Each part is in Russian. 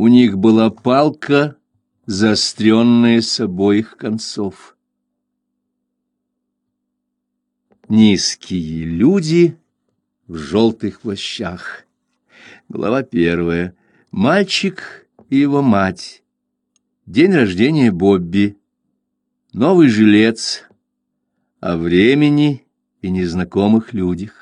У них была палка, заостренная с обоих концов. Низкие люди в желтых плащах. Глава первая. Мальчик и его мать. День рождения Бобби. Новый жилец. О времени и незнакомых людях.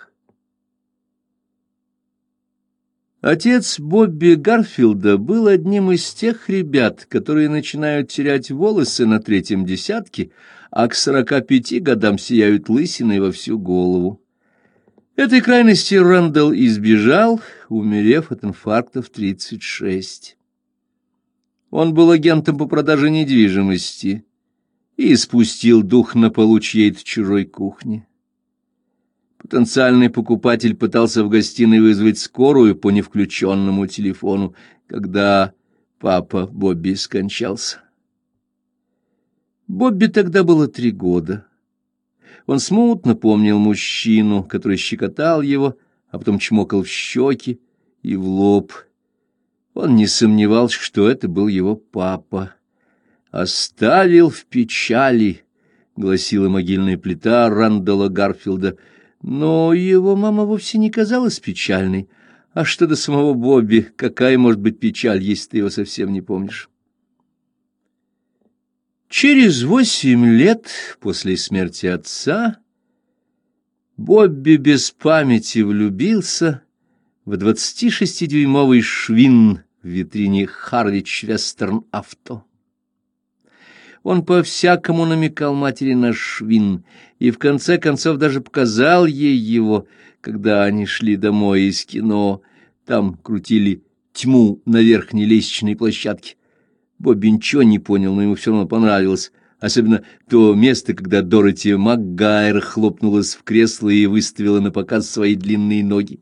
Отец Бобби Гарфилда был одним из тех ребят, которые начинают терять волосы на третьем десятке, а к сорока пяти годам сияют лысиной во всю голову. Этой крайности Рэндалл избежал, умерев от инфаркта в тридцать шесть. Он был агентом по продаже недвижимости и спустил дух на полу чьей-то чужой кухни. Потенциальный покупатель пытался в гостиной вызвать скорую по невключенному телефону, когда папа Бобби скончался. Бобби тогда было три года. Он смутно помнил мужчину, который щекотал его, а потом чмокал в щеки и в лоб. Он не сомневался, что это был его папа. «Оставил в печали», — гласила могильная плита Рандала Гарфилда, но его мама вовсе не казалась печальной. А что до самого Бобби, какая может быть печаль, если ты его совсем не помнишь? Через восемь лет после смерти отца Бобби без памяти влюбился в двадцатишестидюймовый швин в витрине Харвич Вестерн Авто. Он по-всякому намекал матери на швин и в конце концов даже показал ей его, когда они шли домой из кино. Там крутили тьму на верхней лестничной площадке. Бобби ничего не понял, но ему все равно понравилось. Особенно то место, когда Дороти МакГайр хлопнулась в кресло и выставила на показ свои длинные ноги.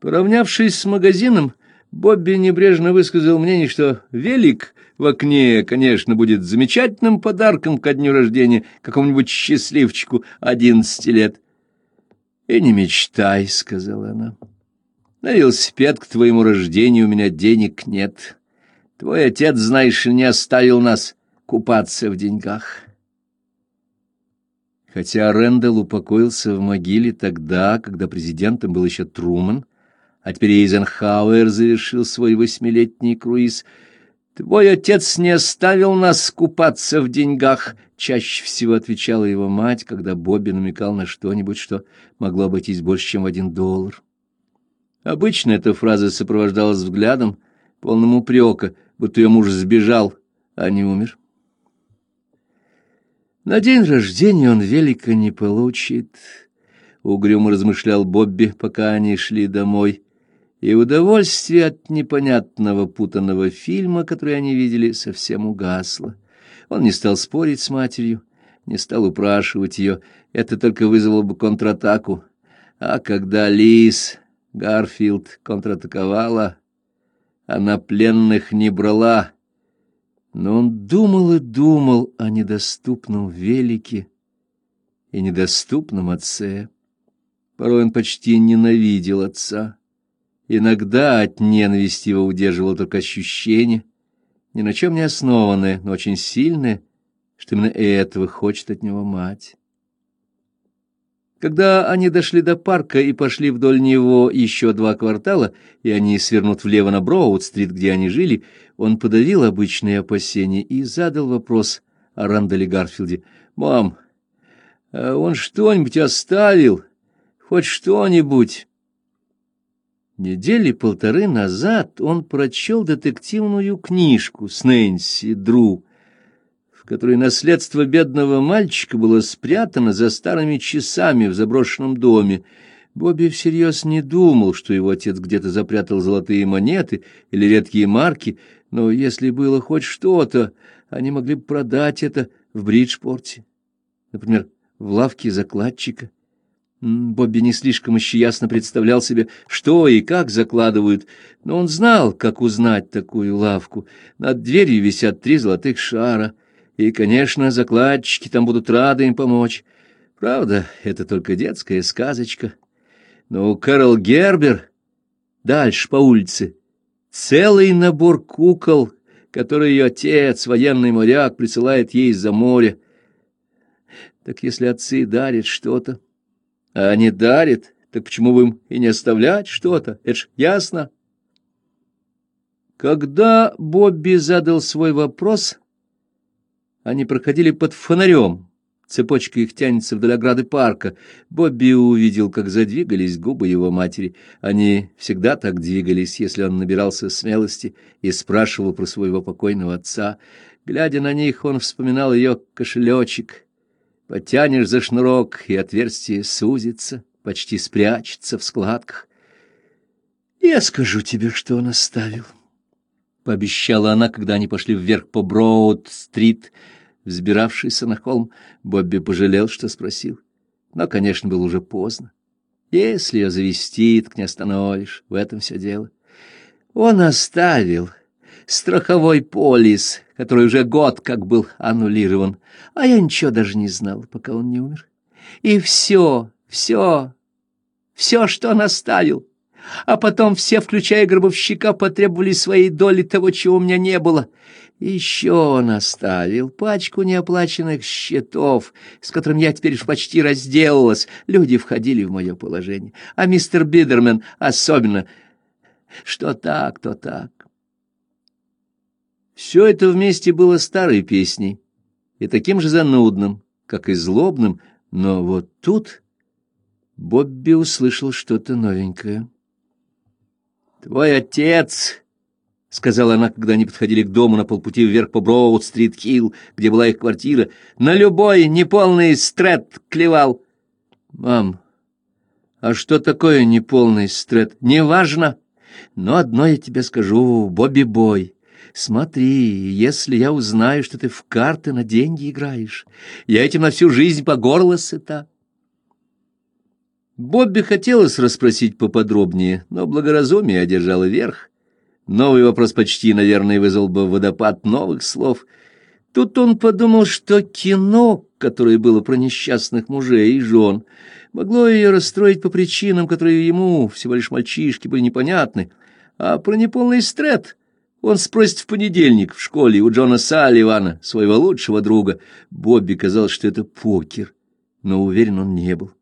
Поравнявшись с магазином, Бобби небрежно высказал мнение, что велик в окне, конечно, будет замечательным подарком ко дню рождения какому-нибудь счастливчику одиннадцати лет. — И не мечтай, — сказала она. — На велосипед к твоему рождению у меня денег нет. Твой отец, знаешь, не оставил нас купаться в деньгах. Хотя Рэндалл упокоился в могиле тогда, когда президентом был еще Труман, а теперь Эйзенхауэр завершил свой восьмилетний круиз, «Твой отец не оставил нас купаться в деньгах», — чаще всего отвечала его мать, когда Бобби намекал на что-нибудь, что могло обойтись больше, чем в один доллар. Обычно эта фраза сопровождалась взглядом, полным упрека — будто ее муж сбежал, а не умер. На день рождения он велика не получит, — угрюмо размышлял Бобби, пока они шли домой, и удовольствие от непонятного путанного фильма, который они видели, совсем угасло. Он не стал спорить с матерью, не стал упрашивать ее, это только вызвало бы контратаку. А когда Лиз Гарфилд контратаковала, она пленных не брала, но он думал и думал о недоступном велике и недоступном отце. Порой он почти ненавидел отца. Иногда от ненависти его удерживало только ощущение, ни на чем не основанное, но очень сильное, что именно этого хочет от него мать. Когда они дошли до парка и пошли вдоль него еще два квартала, и они свернут влево на Броуд-стрит, где они жили, он подавил обычные опасения и задал вопрос о Рандале Гарфилде. «Мам, а он что-нибудь оставил? Хоть что-нибудь?» Недели полторы назад он прочел детективную книжку с Нэнси Дру, которой наследство бедного мальчика было спрятано за старыми часами в заброшенном доме. Бобби всерьез не думал, что его отец где-то запрятал золотые монеты или редкие марки, но если было хоть что-то, они могли бы продать это в Бриджпорте, например, в лавке закладчика. Бобби не слишком еще ясно представлял себе, что и как закладывают, но он знал, как узнать такую лавку. Над дверью висят три золотых шара — и, конечно, закладчики там будут рады им помочь. Правда, это только детская сказочка. Но Кэрол Гербер дальше по улице Целый набор кукол, который ее отец, военный моряк, присылает ей из-за моря. Так если отцы дарят что-то, а они дарят, так почему бы им и не оставлять что-то? Это ж ясно. Когда Бобби задал свой вопрос, они проходили под фонарем. Цепочка их тянется вдоль ограды парка. Бобби увидел, как задвигались губы его матери. Они всегда так двигались, если он набирался смелости и спрашивал про своего покойного отца. Глядя на них, он вспоминал ее кошелечек. Потянешь за шнурок, и отверстие сузится, почти спрячется в складках. «Я скажу тебе, что он оставил» пообещала она, когда они пошли вверх по Броуд-стрит, взбиравшийся на холм. Бобби пожалел, что спросил. Но, конечно, было уже поздно. Если ее завести, так не остановишь. В этом все дело. Он оставил страховой полис, который уже год как был аннулирован, а я ничего даже не знал, пока он не умер. И все, все, все, что он оставил, а потом все, включая гробовщика, потребовали своей доли того, чего у меня не было. Еще он оставил пачку неоплаченных счетов, с которыми я теперь почти разделалась. Люди входили в мое положение, а мистер Бидермен особенно. Что так, то так. Все это вместе было старой песней и таким же занудным, как и злобным, но вот тут Бобби услышал что-то новенькое. «Твой отец», — сказала она, когда они подходили к дому на полпути вверх по Броуд-стрит-хилл, где была их квартира, — «на любой неполный стрет клевал». «Мам, а что такое неполный стрет? Неважно. Но одно я тебе скажу, Бобби-бой». Смотри, если я узнаю, что ты в карты на деньги играешь, я этим на всю жизнь по горло сыта. Бобби хотелось расспросить поподробнее, но благоразумие одержало верх. Новый вопрос почти, наверное, вызвал бы водопад новых слов. Тут он подумал, что кино, которое было про несчастных мужей и жен, могло ее расстроить по причинам, которые ему, всего лишь мальчишки, были непонятны, а про неполный стрет он спросит в понедельник в школе у Джона Салливана, своего лучшего друга. Бобби казалось, что это покер, но уверен он не был.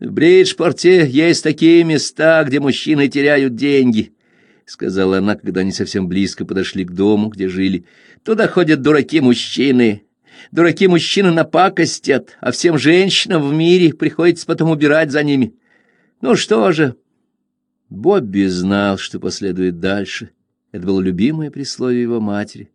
В Бриджпорте есть такие места, где мужчины теряют деньги, — сказала она, когда они совсем близко подошли к дому, где жили. Туда ходят дураки-мужчины. Дураки-мужчины напакостят, а всем женщинам в мире приходится потом убирать за ними. Ну что же... Бобби знал, что последует дальше. Это было любимое присловие его матери.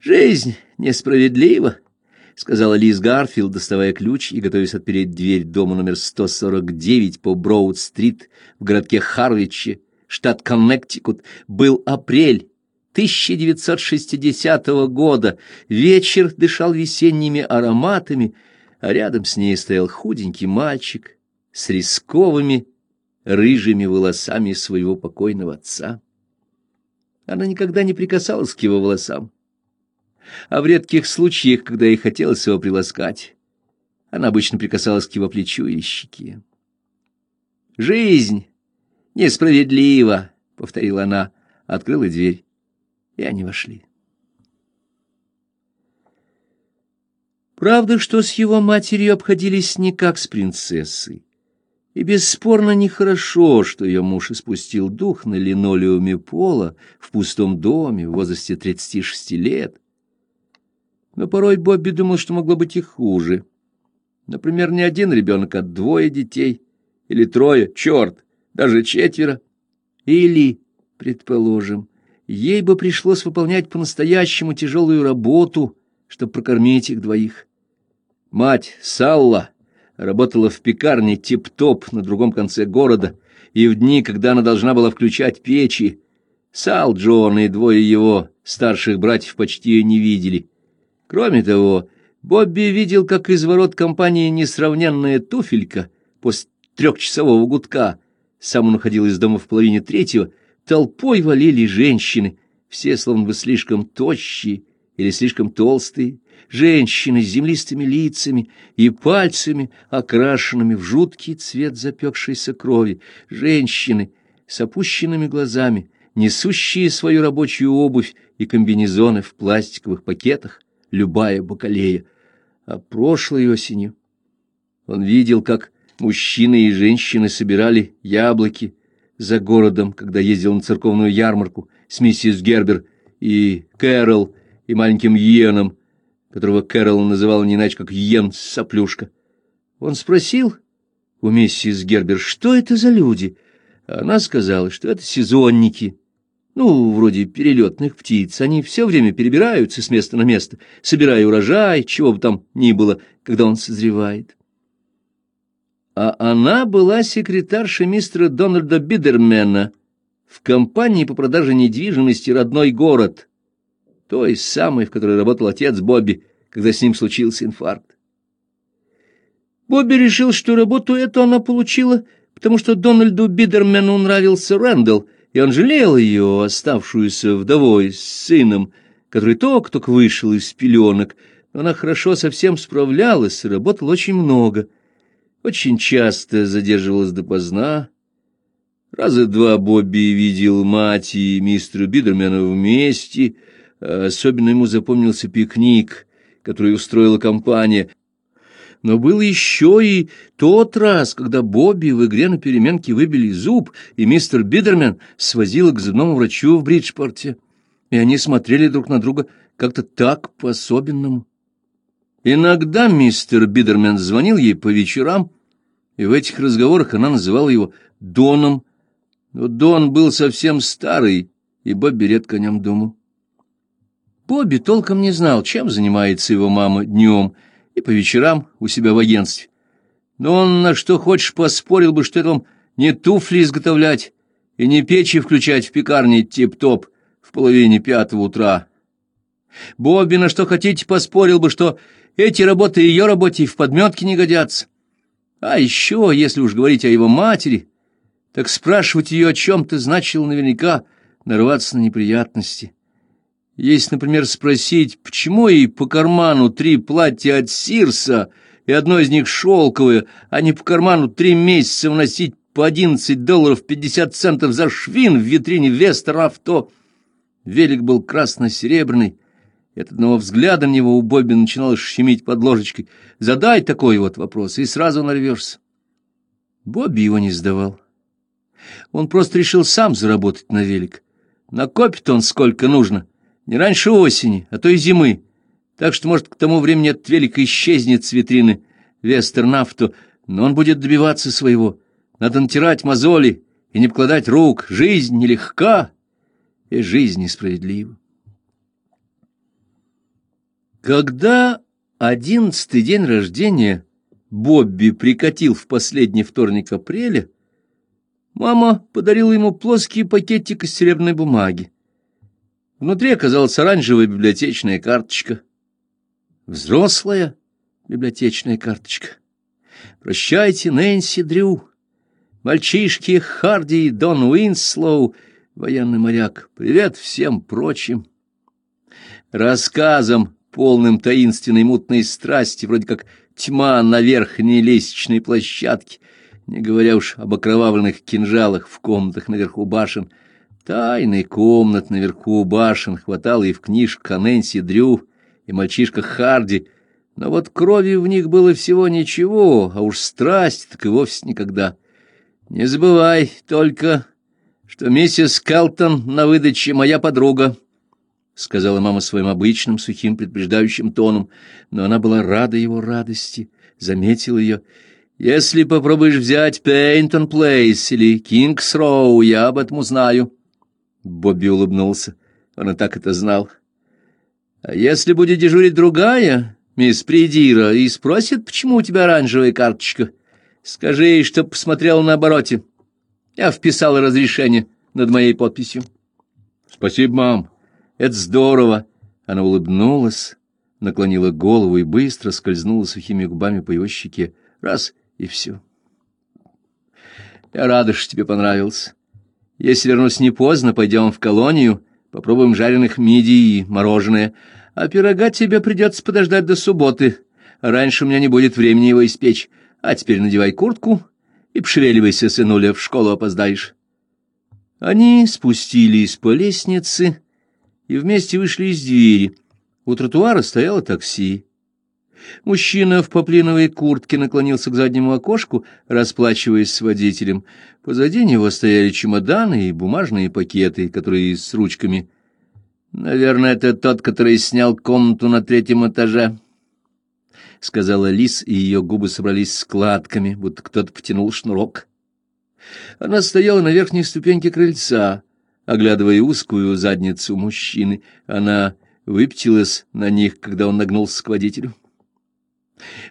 «Жизнь несправедлива», — сказала Лиз Гарфилд, доставая ключ и готовясь отпереть дверь дома номер 149 по Броуд-стрит в городке Харвиче, штат Коннектикут. Был апрель 1960 года. Вечер дышал весенними ароматами, а рядом с ней стоял худенький мальчик с рисковыми рыжими волосами своего покойного отца. Она никогда не прикасалась к его волосам а в редких случаях, когда ей хотелось его приласкать, она обычно прикасалась к его плечу или щеке. «Жизнь несправедлива», — повторила она, открыла дверь, и они вошли. Правда, что с его матерью обходились не как с принцессой. И бесспорно нехорошо, что ее муж испустил дух на линолеуме пола в пустом доме в возрасте 36 лет, но порой Бобби думал, что могло быть и хуже. Например, не один ребенок, а двое детей. Или трое, черт, даже четверо. Или, предположим, ей бы пришлось выполнять по-настоящему тяжелую работу, чтобы прокормить их двоих. Мать Салла работала в пекарне «Тип-топ» на другом конце города, и в дни, когда она должна была включать печи, Сал Джон и двое его старших братьев почти ее не видели — Кроме того, Бобби видел, как из ворот компании несравненная туфелька после трехчасового гудка, сам он уходил из дома в половине третьего, толпой валили женщины, все словно бы слишком тощие или слишком толстые, женщины с землистыми лицами и пальцами, окрашенными в жуткий цвет запекшейся крови, женщины с опущенными глазами, несущие свою рабочую обувь и комбинезоны в пластиковых пакетах, любая бакалея. А прошлой осенью он видел, как мужчины и женщины собирали яблоки за городом, когда ездил на церковную ярмарку с миссис Гербер и Кэрол и маленьким Йеном, которого Кэрол называл не иначе как Йен Соплюшка. Он спросил у миссис Гербер, что это за люди. Она сказала, что это сезонники. Ну, вроде перелетных птиц. Они все время перебираются с места на место, собирая урожай, чего бы там ни было, когда он созревает. А она была секретаршей мистера Дональда Бидермена в компании по продаже недвижимости «Родной город», той самой, в которой работал отец Бобби, когда с ним случился инфаркт. Бобби решил, что работу эту она получила, потому что Дональду Бидермену нравился Рэндалл, и он жалел ее, оставшуюся вдовой с сыном, который только-только вышел из пеленок, но она хорошо совсем справлялась и работала очень много. Очень часто задерживалась допоздна. Раза два Бобби видел мать и мистера Бидермена вместе, особенно ему запомнился пикник, который устроила компания — но был еще и тот раз, когда Бобби в игре на переменке выбили зуб, и мистер Бидермен свозил к зубному врачу в Бриджпорте, и они смотрели друг на друга как-то так по-особенному. Иногда мистер Бидермен звонил ей по вечерам, и в этих разговорах она называла его Доном, но Дон был совсем старый, и Бобби редко о нем думал. Бобби толком не знал, чем занимается его мама днем — и по вечерам у себя в агентстве. Но он на что хочешь поспорил бы, что это вам не туфли изготовлять и не печи включать в пекарне тип-топ в половине пятого утра. Бобби на что хотите поспорил бы, что эти работы ее работе и в подметке не годятся. А еще, если уж говорить о его матери, так спрашивать ее о чем-то значило наверняка нарваться на неприятности. Если, например, спросить, почему ей по карману три платья от Сирса, и одно из них шелковое, а не по карману три месяца вносить по одиннадцать долларов пятьдесят центов за швин в витрине Вестер авто, велик был красно-серебряный, и от одного взгляда на него у Бобби начинало щемить под ложечкой. Задай такой вот вопрос, и сразу нарвешься. Бобби его не сдавал. Он просто решил сам заработать на велик. Накопит он сколько нужно — не раньше осени, а то и зимы. Так что, может, к тому времени от велика исчезнет с витрины Вестернафту, но он будет добиваться своего. Надо натирать мозоли и не покладать рук. Жизнь нелегка, и жизнь несправедлива. Когда одиннадцатый день рождения Бобби прикатил в последний вторник апреля, мама подарила ему плоский пакетик из серебряной бумаги. Внутри оказалась оранжевая библиотечная карточка. Взрослая библиотечная карточка. Прощайте, Нэнси Дрю. Мальчишки Харди и Дон Уинслоу, военный моряк. Привет всем прочим. Рассказом, полным таинственной мутной страсти, вроде как тьма на верхней лестничной площадке, не говоря уж об окровавленных кинжалах в комнатах наверху башен — Тайный комнат наверху башен хватало и в книжках о Нэнси Дрю и мальчишках Харди, но вот крови в них было всего ничего, а уж страсть так и вовсе никогда. Не забывай только, что миссис Келтон на выдаче моя подруга, — сказала мама своим обычным сухим предупреждающим тоном, но она была рада его радости, заметила ее. «Если попробуешь взять Пейнтон Плейс или Кингс Роу, я об этом узнаю». Бобби улыбнулся. Он и так это знал. А если будет дежурить другая, мисс Придира, и спросит, почему у тебя оранжевая карточка, скажи ей, чтоб посмотрела на обороте. Я вписал разрешение над моей подписью. Спасибо, мам. Это здорово. Она улыбнулась, наклонила голову и быстро скользнула сухими губами по его щеке. Раз — и все. Я рада, что тебе понравилось. Если вернусь не поздно, пойдем в колонию, попробуем жареных мидий и мороженое. А пирога тебе придется подождать до субботы. Раньше у меня не будет времени его испечь. А теперь надевай куртку и пошевеливайся, сынуля, в школу опоздаешь. Они спустились по лестнице и вместе вышли из двери. У тротуара стояло такси. Мужчина в поплиновой куртке наклонился к заднему окошку, расплачиваясь с водителем. Позади него стояли чемоданы и бумажные пакеты, которые с ручками. «Наверное, это тот, который снял комнату на третьем этаже», — сказала Лис, и ее губы собрались складками, будто кто-то потянул шнурок. Она стояла на верхней ступеньке крыльца, оглядывая узкую задницу мужчины. Она выпятилась на них, когда он нагнулся к водителю.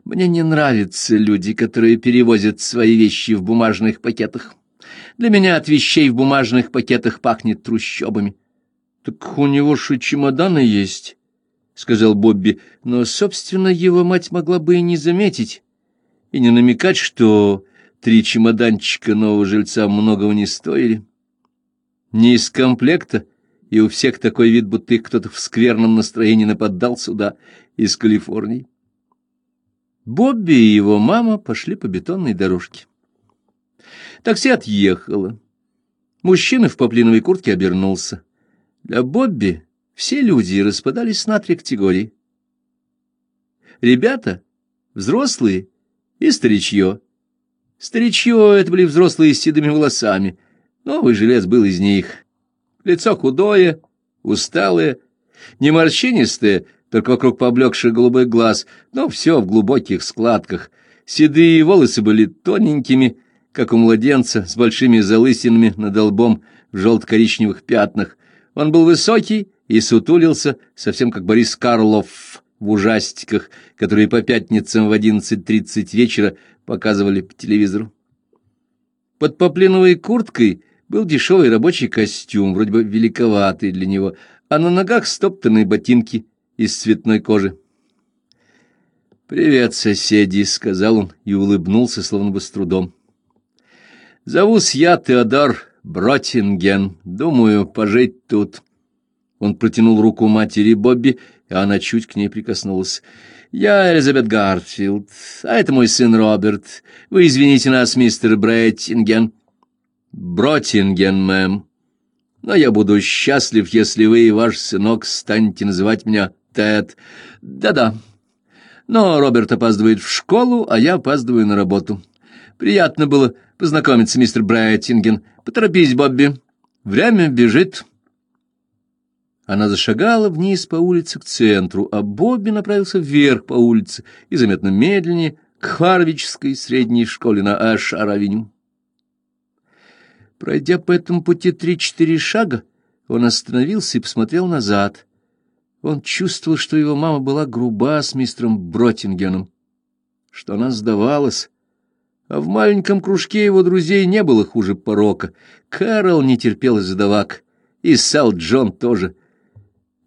Мне не нравятся люди, которые перевозят свои вещи в бумажных пакетах. Для меня от вещей в бумажных пакетах пахнет трущобами. Так у него же чемоданы есть, сказал Бобби, но, собственно, его мать могла бы и не заметить, и не намекать, что три чемоданчика нового жильца многого не стоили. Не из комплекта, и у всех такой вид, будто их кто-то в скверном настроении нападал сюда, из Калифорнии. Бобби и его мама пошли по бетонной дорожке. Такси отъехало. Мужчина в поплиновой куртке обернулся. Для Бобби все люди распадались на три категории. Ребята, взрослые и старичье. Старичье — это были взрослые с седыми волосами. Новый желез был из них. Лицо худое, усталое, не морщинистое, только вокруг поблекших голубых глаз, но все в глубоких складках. Седые волосы были тоненькими, как у младенца, с большими залысинами над лбом в желто-коричневых пятнах. Он был высокий и сутулился, совсем как Борис Карлов в ужастиках, которые по пятницам в 11.30 вечера показывали по телевизору. Под поплиновой курткой был дешевый рабочий костюм, вроде бы великоватый для него, а на ногах стоптанные ботинки из цветной кожи. «Привет, соседи», — сказал он и улыбнулся, словно бы с трудом. «Зовусь я Теодор Бротинген. Думаю, пожить тут». Он протянул руку матери Бобби, и она чуть к ней прикоснулась. «Я Элизабет Гартфилд, а это мой сын Роберт. Вы извините нас, мистер Бреттинген». «Бротинген, мэм. Но я буду счастлив, если вы и ваш сынок станете называть меня Тед. Да-да. Но Роберт опаздывает в школу, а я опаздываю на работу. Приятно было познакомиться, мистер Брайтинген. Поторопись, Бобби. Время бежит. Она зашагала вниз по улице к центру, а Бобби направился вверх по улице и заметно медленнее к Харвичской средней школе на Эш-Аравеню. Пройдя по этому пути три-четыре шага, он остановился и посмотрел назад. Он чувствовал, что его мама была груба с мистером Бротингеном, что она сдавалась, а в маленьком кружке его друзей не было хуже порока. Кэрол не терпел задавак, и Сал Джон тоже.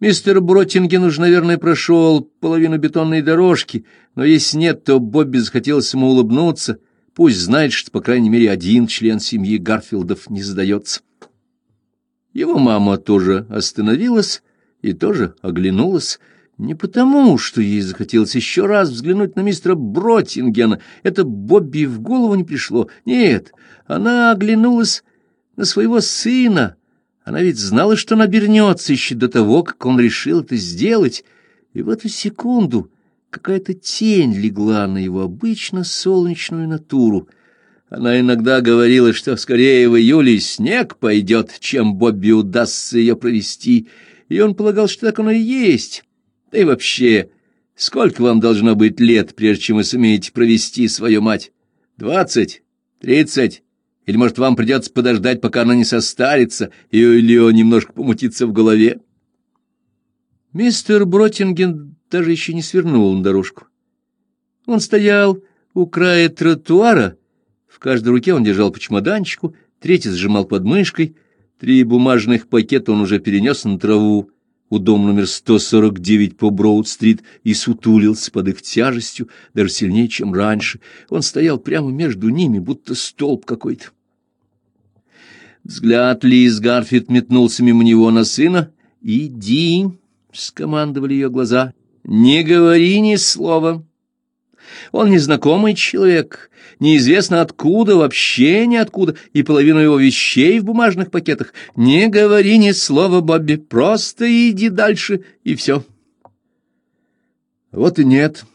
Мистер Бротинген уж, наверное, прошел половину бетонной дорожки, но если нет, то Бобби захотелось ему улыбнуться. Пусть знает, что, по крайней мере, один член семьи Гарфилдов не сдается. Его мама тоже остановилась и тоже оглянулась, не потому, что ей захотелось еще раз взглянуть на мистера Бротингена. Это Бобби в голову не пришло. Нет, она оглянулась на своего сына. Она ведь знала, что он обернется еще до того, как он решил это сделать. И в эту секунду какая-то тень легла на его обычно солнечную натуру. Она иногда говорила, что скорее в июле снег пойдет, чем Бобби удастся ее провести — и он полагал, что так оно и есть. Да и вообще, сколько вам должно быть лет, прежде чем вы сумеете провести свою мать? Двадцать? Тридцать? Или, может, вам придется подождать, пока она не состарится, или он немножко помутится в голове? Мистер Бротинген даже еще не свернул на дорожку. Он стоял у края тротуара, в каждой руке он держал по чемоданчику, третий сжимал под мышкой — Три бумажных пакета он уже перенес на траву у дома номер 149 по Броуд-стрит и сутулился под их тяжестью даже сильнее, чем раньше. Он стоял прямо между ними, будто столб какой-то. Взгляд Лиз Гарфит метнулся мимо него на сына. «Иди!» — скомандовали ее глаза. «Не говори ни слова!» Он незнакомый человек, неизвестно откуда, вообще ниоткуда, и половину его вещей в бумажных пакетах. Не говори ни слова, Бобби, просто иди дальше, и все. Вот и нет.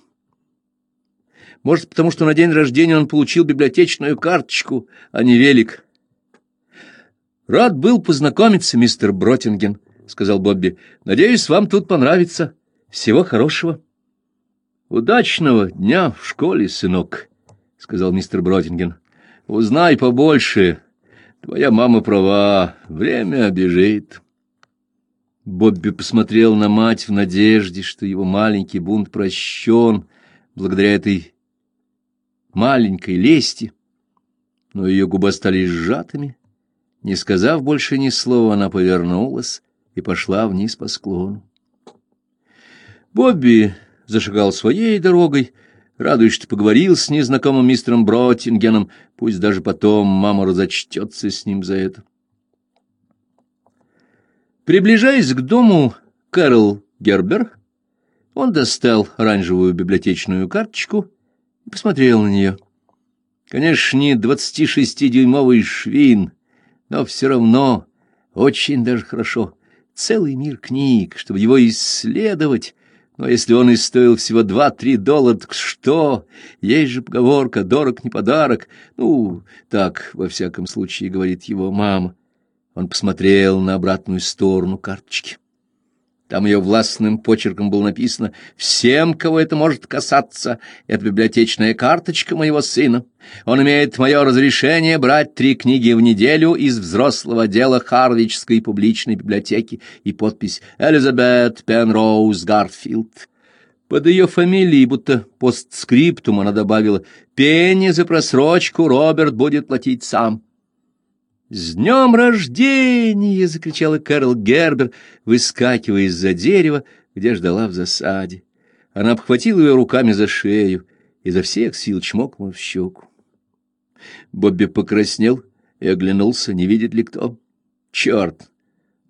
Может, потому что на день рождения он получил библиотечную карточку, а не велик. Рад был познакомиться, мистер Бротинген, — сказал Бобби. — Надеюсь, вам тут понравится. Всего хорошего. — Удачного дня в школе, сынок, — сказал мистер Бротинген. — Узнай побольше. Твоя мама права. Время бежит. Бобби посмотрел на мать в надежде, что его маленький бунт прощен благодаря этой маленькой лести, но ее губы стали сжатыми. Не сказав больше ни слова, она повернулась и пошла вниз по склону. Бобби зашагал своей дорогой, радуясь, что поговорил с незнакомым мистером Бротингеном, пусть даже потом мама разочтется с ним за это. Приближаясь к дому Кэрол Гербер, он достал оранжевую библиотечную карточку и посмотрел на нее. Конечно, не двадцати шестидюймовый швин, но все равно очень даже хорошо. Целый мир книг, чтобы его исследовать. Но если он и стоил всего два-три доллара, так что? Есть же поговорка «дорог не подарок». Ну, так, во всяком случае, говорит его мама. Он посмотрел на обратную сторону карточки. Там ее властным почерком было написано «Всем, кого это может касаться, это библиотечная карточка моего сына. Он имеет мое разрешение брать три книги в неделю из взрослого дела Харвичской публичной библиотеки» и подпись «Элизабет Пенроуз Гарфилд». Под ее фамилией, будто постскриптум, она добавила «Пенни за просрочку Роберт будет платить сам». «С днем рождения!» — закричала Кэрол Гербер, выскакивая из-за дерева, где ждала в засаде. Она обхватила ее руками за шею и за всех сил чмокнула в щеку. Бобби покраснел и оглянулся, не видит ли кто. Черт!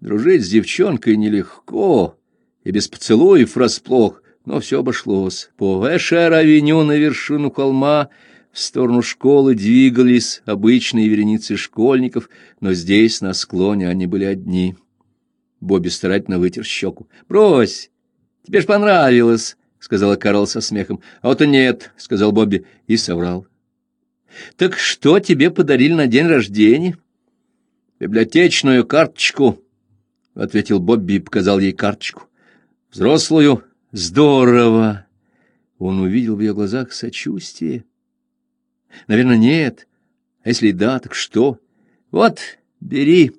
Дружить с девчонкой нелегко, и без поцелуев врасплох, но все обошлось. По Эшер-авеню на вершину холма — в сторону школы двигались обычные вереницы школьников, но здесь, на склоне, они были одни. Бобби старательно вытер щеку. «Брось! Тебе ж понравилось!» — сказала Карл со смехом. «А вот и нет!» — сказал Бобби и соврал. «Так что тебе подарили на день рождения?» «Библиотечную карточку», — ответил Бобби и показал ей карточку. «Взрослую? Здорово!» Он увидел в ее глазах сочувствие. Наверное, нет. А если да, так что? Вот, бери.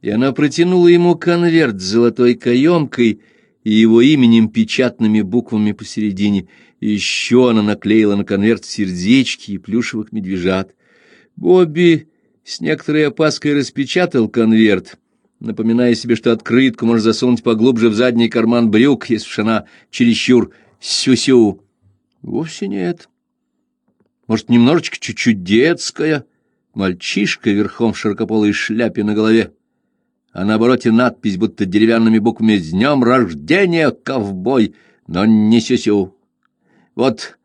И она протянула ему конверт с золотой каемкой и его именем печатными буквами посередине. Еще она наклеила на конверт сердечки и плюшевых медвежат. Бобби с некоторой опаской распечатал конверт, напоминая себе, что открытку можно засунуть поглубже в задний карман брюк, если уж она чересчур сю-сю. Вовсе нет. Может, немножечко чуть-чуть детская, мальчишка верхом в широкополой шляпе на голове, а на обороте надпись, будто деревянными буквами «С днем рождения, ковбой!» но не сюсю. Вот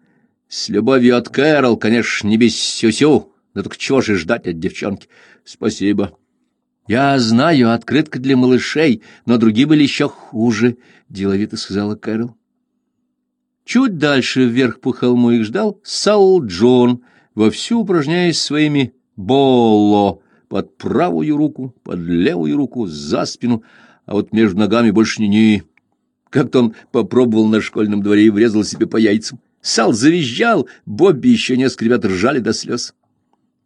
с любовью от Кэрол, конечно, не без сюсю, но только чего же ждать от девчонки? Спасибо. Я знаю, открытка для малышей, но другие были еще хуже, — деловито сказала Кэрол. Чуть дальше вверх по холму их ждал Саул Джон, вовсю упражняясь своими болло под правую руку, под левую руку, за спину, а вот между ногами больше ни-ни. Как-то он попробовал на школьном дворе и врезал себе по яйцам. Сал завизжал, Бобби еще несколько ребят ржали до слез.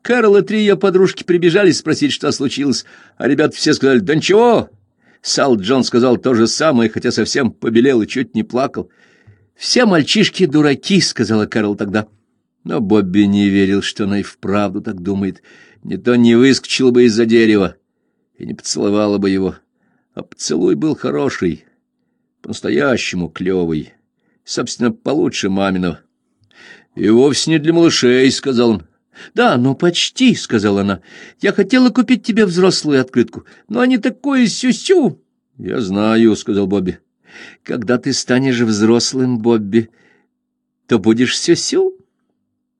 Карл и три ее подружки прибежали спросить, что случилось, а ребят все сказали «Да ничего!» Сал Джон сказал то же самое, хотя совсем побелел и чуть не плакал. «Все мальчишки дураки», — сказала Карл тогда. Но Бобби не верил, что она и вправду так думает. Не то не выскочила бы из-за дерева и не поцеловала бы его. А поцелуй был хороший, по-настоящему клевый, собственно, получше маминого. «И вовсе не для малышей», — сказал он. «Да, ну почти», — сказала она. «Я хотела купить тебе взрослую открытку, но они такое сю-сю». «Я знаю», — сказал Бобби. Когда ты станешь взрослым, Бобби, то будешь сю-сю.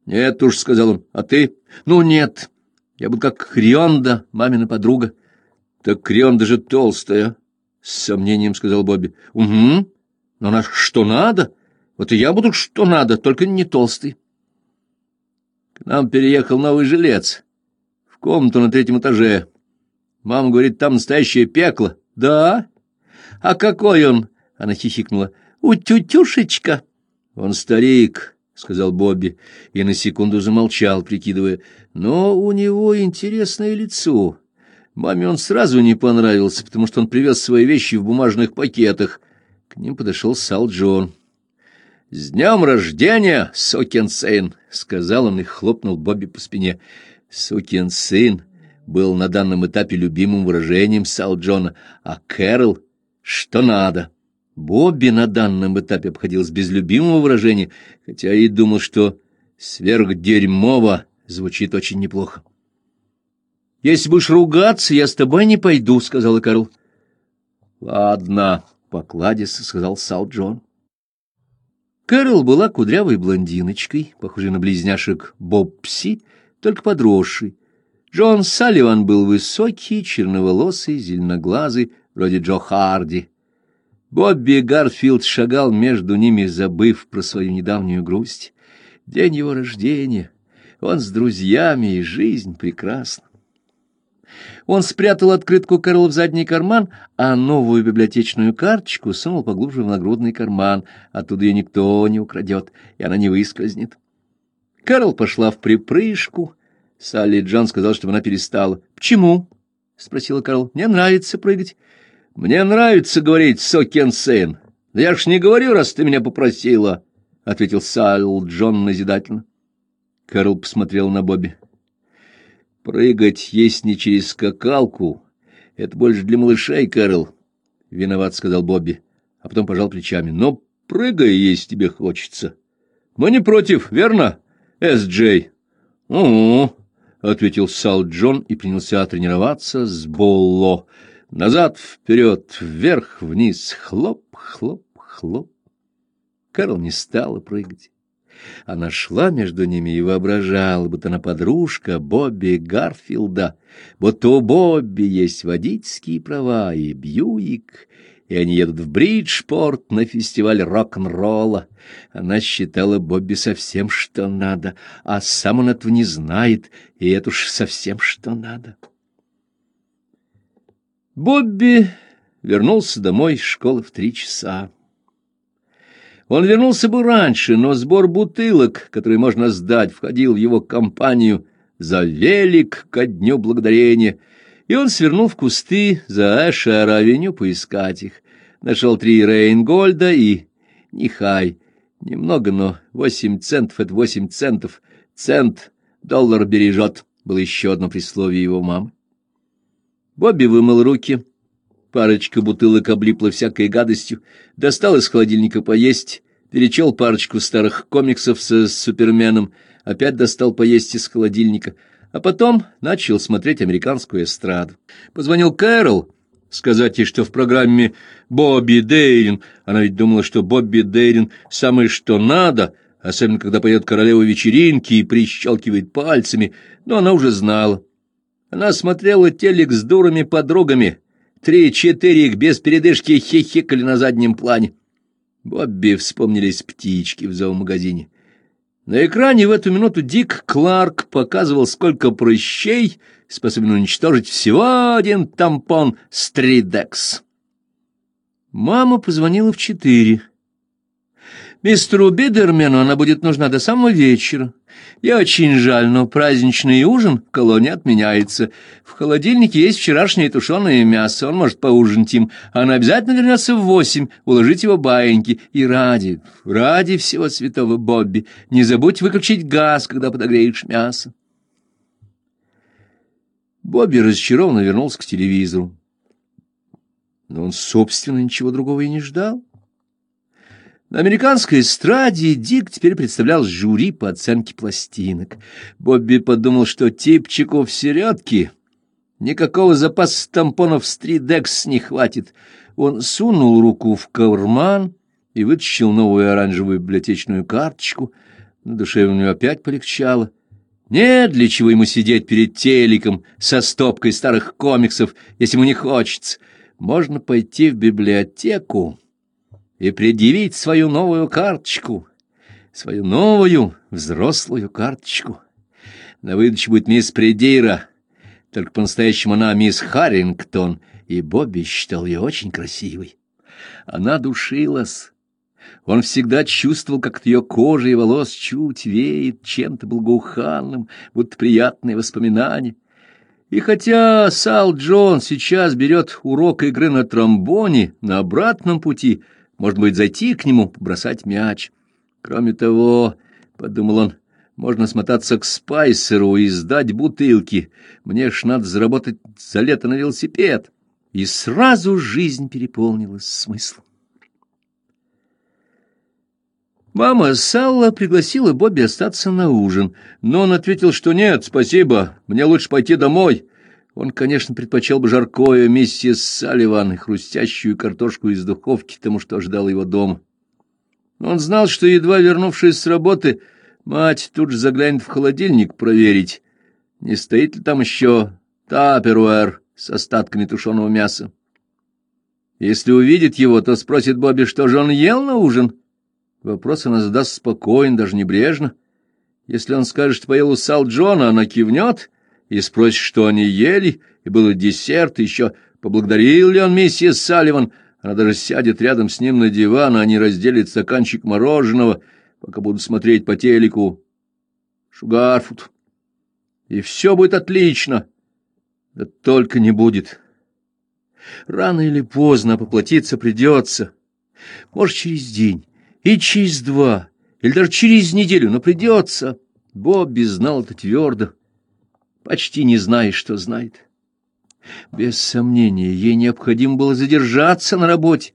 Нет уж, — сказал он, — а ты? Ну, нет, я буду как Крионда, мамина подруга. Так Крионда же толстая, — с сомнением сказал Бобби. Угу, но на что надо? Вот и я буду что надо, только не толстый. К нам переехал новый жилец в комнату на третьем этаже. Мама говорит, там настоящее пекло. Да? А какой он? Она хихикнула. Утютюшечка. Он старик, сказал Бобби, и на секунду замолчал, прикидывая. Но у него интересное лицо. Маме он сразу не понравился, потому что он привез свои вещи в бумажных пакетах. К ним подошел Сал Джон. «С днем рождения, сукин сын!» — сказал он и хлопнул Бобби по спине. «Сукин сын» был на данном этапе любимым выражением Сал Джона, а Кэрол — что надо. Бобби на данном этапе обходилась без любимого выражения, хотя и думал, что «сверхдерьмово» звучит очень неплохо. «Если будешь ругаться, я с тобой не пойду», — сказала Кэрол. «Ладно», — покладисто сказал Сал Джон. Кэрол была кудрявой блондиночкой, похожей на близняшек Бобси, только подросшей. Джон Салливан был высокий, черноволосый, зеленоглазый, вроде Джо Харди. Бобби Гарфилд шагал между ними, забыв про свою недавнюю грусть. День его рождения. Он с друзьями, и жизнь прекрасна. Он спрятал открытку Кэрол в задний карман, а новую библиотечную карточку сунул поглубже в нагрудный карман. Оттуда ее никто не украдет, и она не выскользнет. Кэрол пошла в припрыжку. Салли Джон сказал, чтобы она перестала. «Почему?» — спросила Кэрол. «Мне нравится прыгать». «Мне нравится говорить «сокен сын». Да я ж не говорю, раз ты меня попросила», — ответил Салл Джон назидательно. Кэрол посмотрел на Бобби. Прыгать есть не через скакалку. Это больше для малышей, Кэрол. Виноват, сказал Бобби, а потом пожал плечами. Но прыгай, если тебе хочется. Мы не против, верно, Эс-Джей? Угу, ответил Сал Джон и принялся тренироваться с Болло. Назад, вперед, вверх, вниз, хлоп, хлоп, хлоп. Кэрол не стала прыгать. Она шла между ними и воображала, будто она подружка Бобби Гарфилда, будто у Бобби есть водительские права и Бьюик, и они едут в Бриджпорт на фестиваль рок-н-ролла. Она считала Бобби совсем что надо, а сам он этого не знает, и это уж совсем что надо. Бобби вернулся домой из школы в три часа. Он вернулся бы раньше, но сбор бутылок, которые можно сдать, входил в его компанию за велик ко дню благодарения, и он свернул в кусты за Эшер-авеню поискать их. Нашел три Рейнгольда и Нихай. Немного, но восемь центов — это восемь центов. Цент доллар бережет, было еще одно присловие его мамы. Бобби вымыл руки, Парочка бутылок облипла всякой гадостью, достал из холодильника поесть, перечел парочку старых комиксов с Суперменом, опять достал поесть из холодильника, а потом начал смотреть американскую эстраду. Позвонил Кэрол, сказать ей, что в программе «Бобби Дейрин», она ведь думала, что Бобби Дейрин самое что надо, особенно когда поет королеву вечеринки и прищелкивает пальцами, но она уже знала. Она смотрела телек с дурами подругами, Три-четыре их без передышки хихикали на заднем плане. Бобби вспомнились птички в зоомагазине. На экране в эту минуту Дик Кларк показывал, сколько прыщей способен уничтожить всего один тампон «Стридекс». Мама позвонила в четыре. Мистеру Бидермену она будет нужна до самого вечера. Я очень жаль, но праздничный ужин в колонии отменяется. В холодильнике есть вчерашнее тушеное мясо, он может поужинать им. Она обязательно вернется в восемь, уложить его баиньки. И ради, ради всего святого Бобби, не забудь выключить газ, когда подогреешь мясо. Бобби разочарованно вернулся к телевизору. Но он, собственно, ничего другого и не ждал. На американской эстраде Дик теперь представлял жюри по оценке пластинок. Бобби подумал, что типчику в середке никакого запаса тампонов стридекс не хватит. Он сунул руку в карман и вытащил новую оранжевую библиотечную карточку. На душе у него опять полегчало. Нет, для чего ему сидеть перед телеком со стопкой старых комиксов, если ему не хочется. Можно пойти в библиотеку и предъявить свою новую карточку, свою новую взрослую карточку. На выдаче будет мисс Предира, только по-настоящему она мисс Харрингтон, и Бобби считал ее очень красивой. Она душилась. Он всегда чувствовал, как от ее кожи и волос чуть веет чем-то благоуханным, будто приятные воспоминания. И хотя Сал Джон сейчас берет урок игры на тромбоне, на обратном пути, может быть, зайти к нему, побросать мяч. Кроме того, — подумал он, — можно смотаться к Спайсеру и сдать бутылки. Мне ж надо заработать за лето на велосипед. И сразу жизнь переполнилась смыслом. Мама Салла пригласила Бобби остаться на ужин, но он ответил, что нет, спасибо, мне лучше пойти домой. Он, конечно, предпочел бы жаркое миссис Салливан и хрустящую картошку из духовки тому, что ожидал его дома. Но он знал, что, едва вернувшись с работы, мать тут же заглянет в холодильник проверить, не стоит ли там еще таперуэр с остатками тушеного мяса. Если увидит его, то спросит Бобби, что же он ел на ужин — Вопрос она задаст спокойно, даже небрежно. Если он скажет, что поел у Сал Джона, она кивнет и спросит, что они ели, и был десерт, и еще поблагодарил ли он миссис Салливан. Она даже сядет рядом с ним на диван, а они разделят стаканчик мороженого, пока будут смотреть по телеку Шугарфуд. И все будет отлично. Да только не будет. Рано или поздно поплатиться придется. Может, через день и через два, или даже через неделю, но придется. Бобби знал это твердо, почти не зная, что знает. Без сомнения, ей необходимо было задержаться на работе.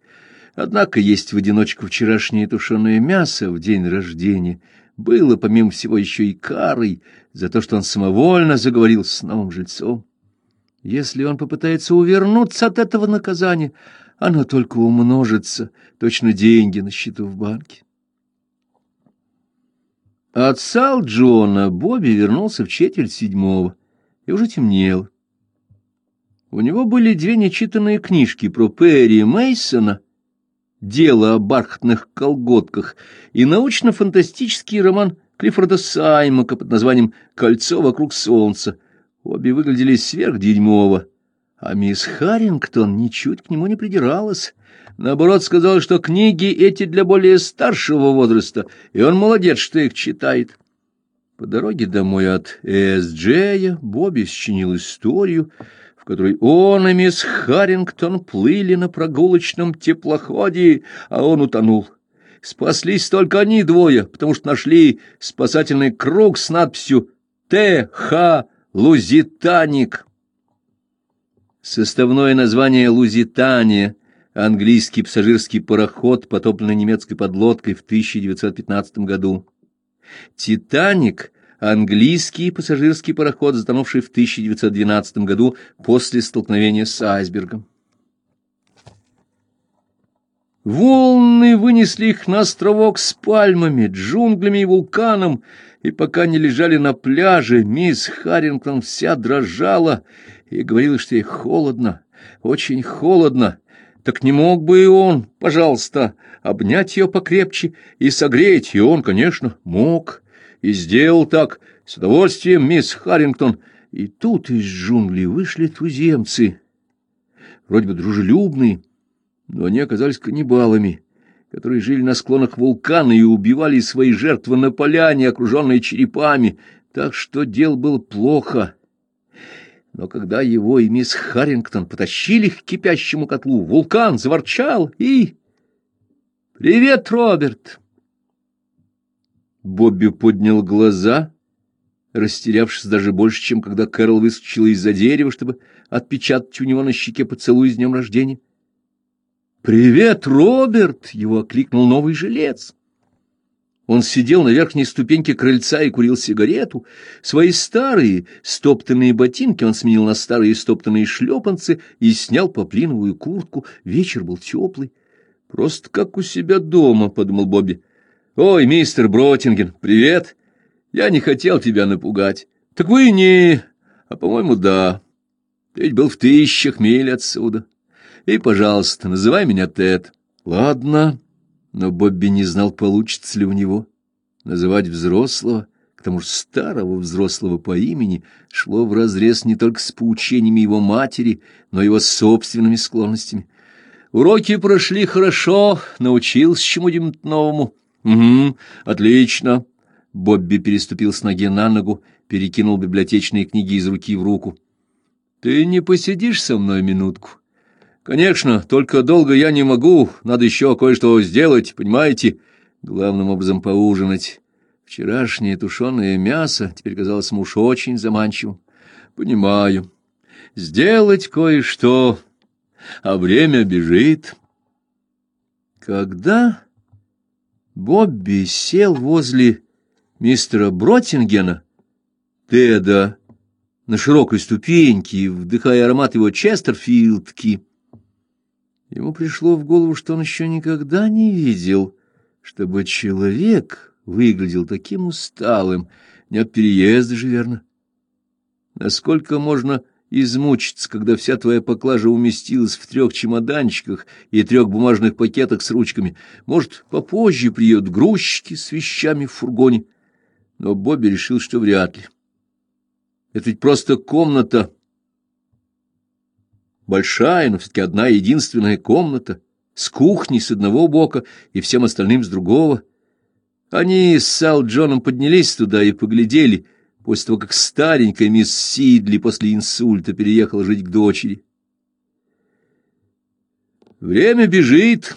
Однако есть в одиночку вчерашнее тушеное мясо в день рождения было, помимо всего, еще и карой за то, что он самовольно заговорил с новым жильцом. Если он попытается увернуться от этого наказания, оно только умножится, точно деньги на счету в банке. От Сал Джона Бобби вернулся в четверть седьмого, и уже темнело. У него были две нечитанные книжки про Перри Мейсона «Дело о бархатных колготках» и научно-фантастический роман Клиффорда Саймака под названием «Кольцо вокруг солнца». Обе выглядели сверхдерьмово, а мисс Харрингтон ничуть к нему не придиралась. Наоборот, сказала, что книги эти для более старшего возраста, и он молодец, что их читает. По дороге домой от Эсджея Бобби счинил историю, в которой он и мисс Харрингтон плыли на прогулочном теплоходе, а он утонул. Спаслись только они двое, потому что нашли спасательный круг с надписью «Т.Х. Лузитаник». Составное название «Лузитания» — английский пассажирский пароход, потопленный немецкой подлодкой в 1915 году. «Титаник» — английский пассажирский пароход, затонувший в 1912 году после столкновения с айсбергом. Волны вынесли их на островок с пальмами, джунглями и вулканом, и пока они лежали на пляже, мисс Харрингтон вся дрожала и говорил, что ей холодно, очень холодно. Так не мог бы и он, пожалуйста, обнять ее покрепче и согреть, и он, конечно, мог, и сделал так, с удовольствием, мисс Харрингтон. И тут из джунглей вышли туземцы, вроде бы дружелюбные, но они оказались каннибалами, которые жили на склонах вулкана и убивали свои жертвы на поляне, окруженной черепами, так что дел было плохо — но когда его и мисс Харрингтон потащили к кипящему котлу, вулкан заворчал и... «Привет, Роберт!» Бобби поднял глаза, растерявшись даже больше, чем когда Кэрол выскочила из-за дерева, чтобы отпечатать у него на щеке поцелуй с днем рождения. «Привет, Роберт!» — его окликнул новый жилец. Он сидел на верхней ступеньке крыльца и курил сигарету. Свои старые стоптанные ботинки он сменил на старые стоптанные шлепанцы и снял поплиновую куртку. Вечер был теплый. Просто как у себя дома, — подумал Бобби. Ой, мистер Бротинген, привет. Я не хотел тебя напугать. Так вы не... А, по-моему, да. Ты ведь был в тысячах миль отсюда. И, пожалуйста, называй меня Тед. Ладно. Но Бобби не знал, получится ли у него. Называть взрослого, к тому же старого взрослого по имени, шло вразрез не только с поучениями его матери, но и его собственными склонностями. Уроки прошли хорошо, научился чему-нибудь новому. Угу, отлично. Бобби переступил с ноги на ногу, перекинул библиотечные книги из руки в руку. Ты не посидишь со мной минутку? Конечно, только долго я не могу, надо еще кое-что сделать, понимаете? Главным образом поужинать. Вчерашнее тушеное мясо теперь казалось ему уж очень заманчивым. Понимаю. Сделать кое-что, а время бежит. Когда Бобби сел возле мистера Бротингена, Теда, на широкой ступеньке, вдыхая аромат его Честерфилдки, Ему пришло в голову, что он еще никогда не видел, чтобы человек выглядел таким усталым, не от переезда же, верно. Насколько можно измучиться, когда вся твоя поклажа уместилась в трех чемоданчиках и трех бумажных пакетах с ручками? Может, попозже приедут грузчики с вещами в фургоне? Но Бобби решил, что вряд ли. Это ведь просто комната Большая, но все-таки одна единственная комната, с кухней с одного бока и всем остальным с другого. Они с Сал Джоном поднялись туда и поглядели, после того, как старенькая мисс Сидли после инсульта переехала жить к дочери. «Время бежит,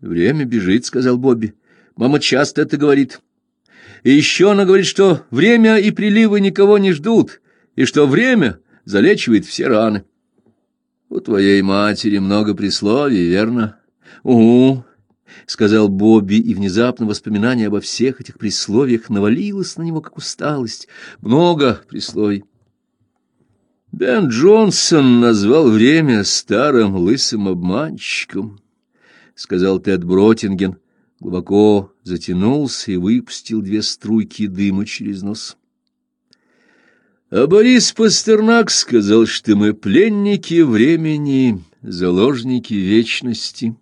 время бежит», — сказал Бобби. «Мама часто это говорит. И еще она говорит, что время и приливы никого не ждут, и что время залечивает все раны». У твоей матери много присловий, верно? Угу, сказал Бобби, и внезапно воспоминание обо всех этих присловиях навалилось на него как усталость. Много присловий. Бен Джонсон назвал время старым лысым обманщиком, сказал Тед Бротинген, глубоко затянулся и выпустил две струйки дыма через нос. А Борис Пастернак сказал, что мы пленники времени, заложники вечности.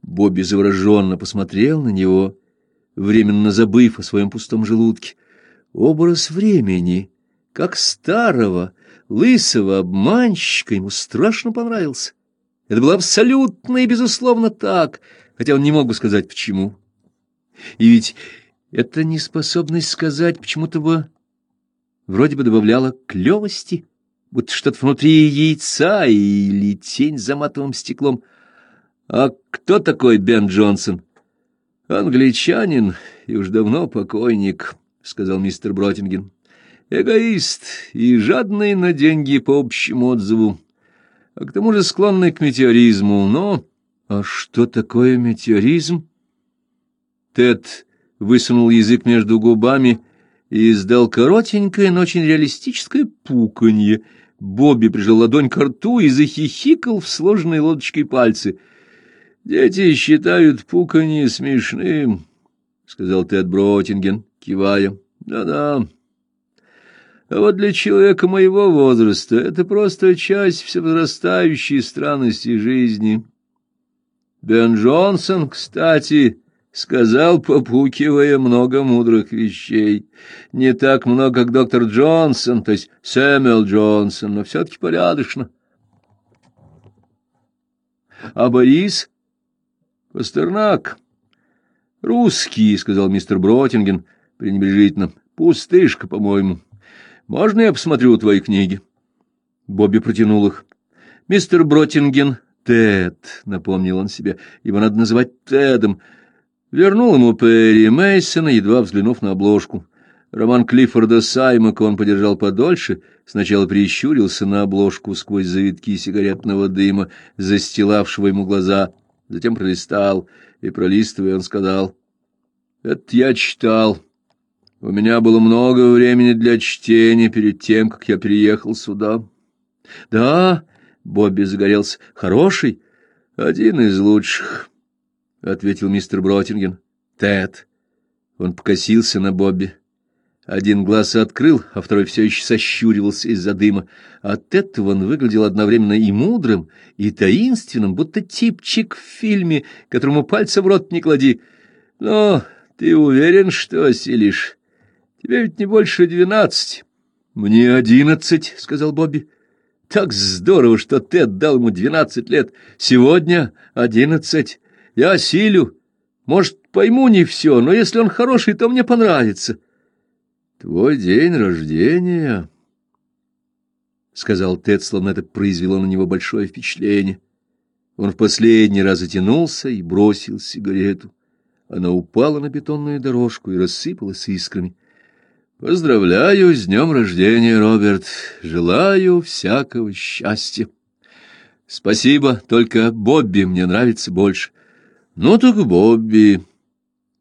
Бобби завороженно посмотрел на него, временно забыв о своем пустом желудке. Образ времени, как старого, лысого обманщика, ему страшно понравился. Это было абсолютно и безусловно так, хотя он не мог бы сказать почему. И ведь эта неспособность сказать почему-то бы вроде бы добавляла клевости, будто что-то внутри яйца или тень за матовым стеклом. А кто такой Бен Джонсон? Англичанин и уж давно покойник, сказал мистер Бротинген. Эгоист и жадный на деньги по общему отзыву, а к тому же склонный к метеоризму. Но а что такое метеоризм? Тед высунул язык между губами и издал коротенькое, но очень реалистическое пуканье. Бобби прижал ладонь к рту и захихикал в сложенной лодочкой пальцы. «Дети считают пуканье смешным», — сказал Тед Бротинген, кивая. «Да-да. А вот для человека моего возраста это просто часть всевозрастающей странности жизни». Бен Джонсон, кстати, Сказал, попукивая, много мудрых вещей. Не так много, как доктор Джонсон, то есть Сэмюэл Джонсон, но все-таки порядочно. А Борис? Пастернак. Русский, — сказал мистер Бротинген пренебрежительно. Пустышка, по-моему. Можно я посмотрю твои книги? Бобби протянул их. Мистер Бротинген, Тед, — напомнил он себе, — его надо называть Тедом, — Вернул ему Перри Мейсона, едва взглянув на обложку. Роман Клиффорда Саймака он подержал подольше, сначала прищурился на обложку сквозь завитки сигаретного дыма, застилавшего ему глаза, затем пролистал, и, пролистывая, он сказал, «Это я читал. У меня было много времени для чтения перед тем, как я переехал сюда». «Да», — Бобби загорелся, — «хороший». Один из лучших, — ответил мистер Бротинген. Тед. Он покосился на Бобби. Один глаз открыл, а второй все еще сощуривался из-за дыма. От этого он выглядел одновременно и мудрым, и таинственным, будто типчик в фильме, которому пальца в рот не клади. Но ты уверен, что осилишь? Тебе ведь не больше двенадцати. — Мне одиннадцать, — сказал Бобби. — Так здорово, что ты отдал ему двенадцать лет. Сегодня одиннадцать. Я осилю. Может, пойму не все, но если он хороший, то мне понравится. — Твой день рождения, — сказал Тед, словно это произвело на него большое впечатление. Он в последний раз затянулся и бросил сигарету. Она упала на бетонную дорожку и рассыпалась искрами. Поздравляю с днем рождения, Роберт. Желаю всякого счастья. Спасибо, только Бобби мне нравится больше. Ну так Бобби.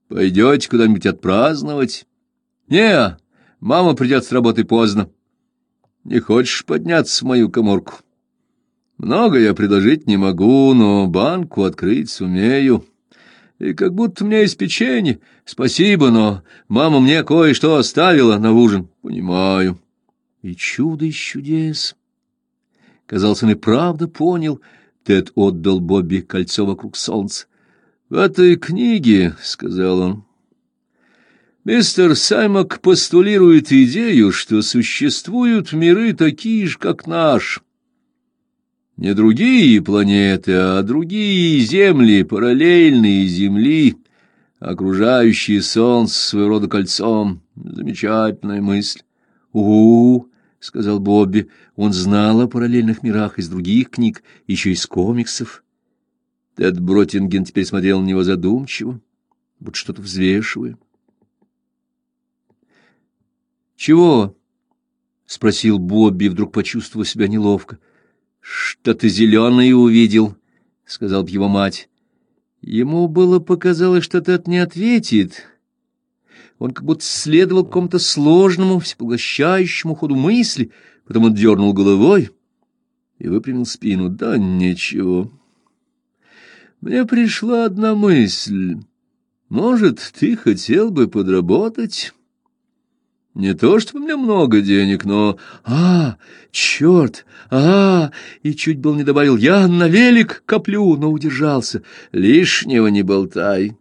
Пойдете куда-нибудь отпраздновать? Не, мама придет с работы поздно. Не хочешь подняться в мою коморку? Много я предложить не могу, но банку открыть сумею и как будто у меня есть печенье. Спасибо, но мама мне кое-что оставила на ужин. Понимаю. И чудо из чудес. Казалось, он и правда понял. Тед отдал Бобби кольцо вокруг солнца. В этой книге, — сказал он, — мистер Саймак постулирует идею, что существуют миры такие же, как наш — не другие планеты, а другие земли, параллельные Земли, окружающие Солнце своего рода кольцом. Замечательная мысль. «Угу», — сказал Бобби, — он знал о параллельных мирах из других книг, еще из комиксов. Тед Бротинген теперь смотрел на него задумчиво, будто что-то взвешивая. «Чего?» — спросил Бобби, вдруг почувствовав себя неловко. — что ты зеленый увидел, — сказал его мать. Ему было показалось, что тот не ответит. Он как будто следовал какому-то сложному, всепоглощающему ходу мысли, потом он дернул головой и выпрямил спину. Да ничего. Мне пришла одна мысль. Может, ты хотел бы подработать? Не то, чтобы меня много денег, но... А, черт! А, и чуть был не добавил, я на велик коплю, но удержался. Лишнего не болтай.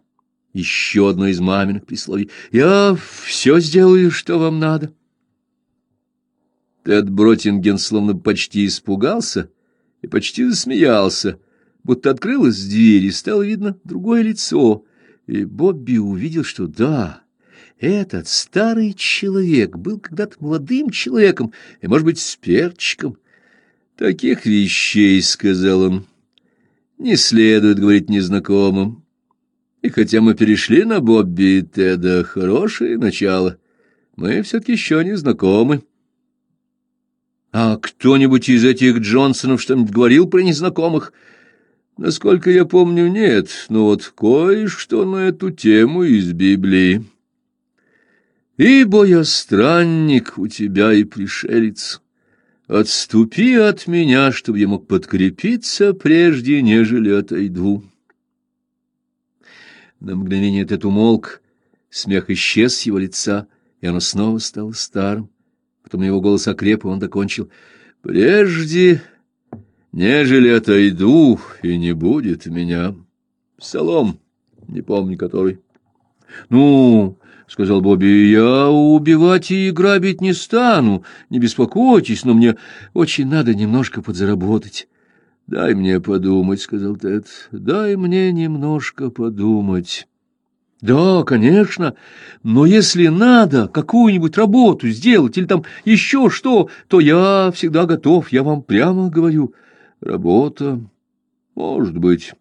Еще одно из маминых присловий. Я все сделаю, что вам надо. Тед Бротинген словно почти испугался и почти засмеялся, будто открылась дверь, и стало видно другое лицо, и Бобби увидел, что да... Этот старый человек был когда-то молодым человеком и, может быть, с перчиком. Таких вещей, — сказал он, — не следует говорить незнакомым. И хотя мы перешли на Бобби и Теда, хорошее начало, мы все-таки еще не знакомы. А кто-нибудь из этих Джонсонов что-нибудь говорил про незнакомых? Насколько я помню, нет, но вот кое-что на эту тему из Библии. Ибо я странник у тебя и пришелец. Отступи от меня, чтобы я мог подкрепиться прежде, нежели отойду. На мгновение этот умолк, смех исчез с его лица, и оно снова стало старым. Потом его голос окреп, и он докончил. «Прежде, нежели отойду, и не будет меня. Псалом, не помню который». «Ну, — сказал Бобби, — я убивать и грабить не стану, не беспокойтесь, но мне очень надо немножко подзаработать. — Дай мне подумать, — сказал Тед, — дай мне немножко подумать. — Да, конечно, но если надо какую-нибудь работу сделать или там еще что, то я всегда готов, я вам прямо говорю. Работа, может быть,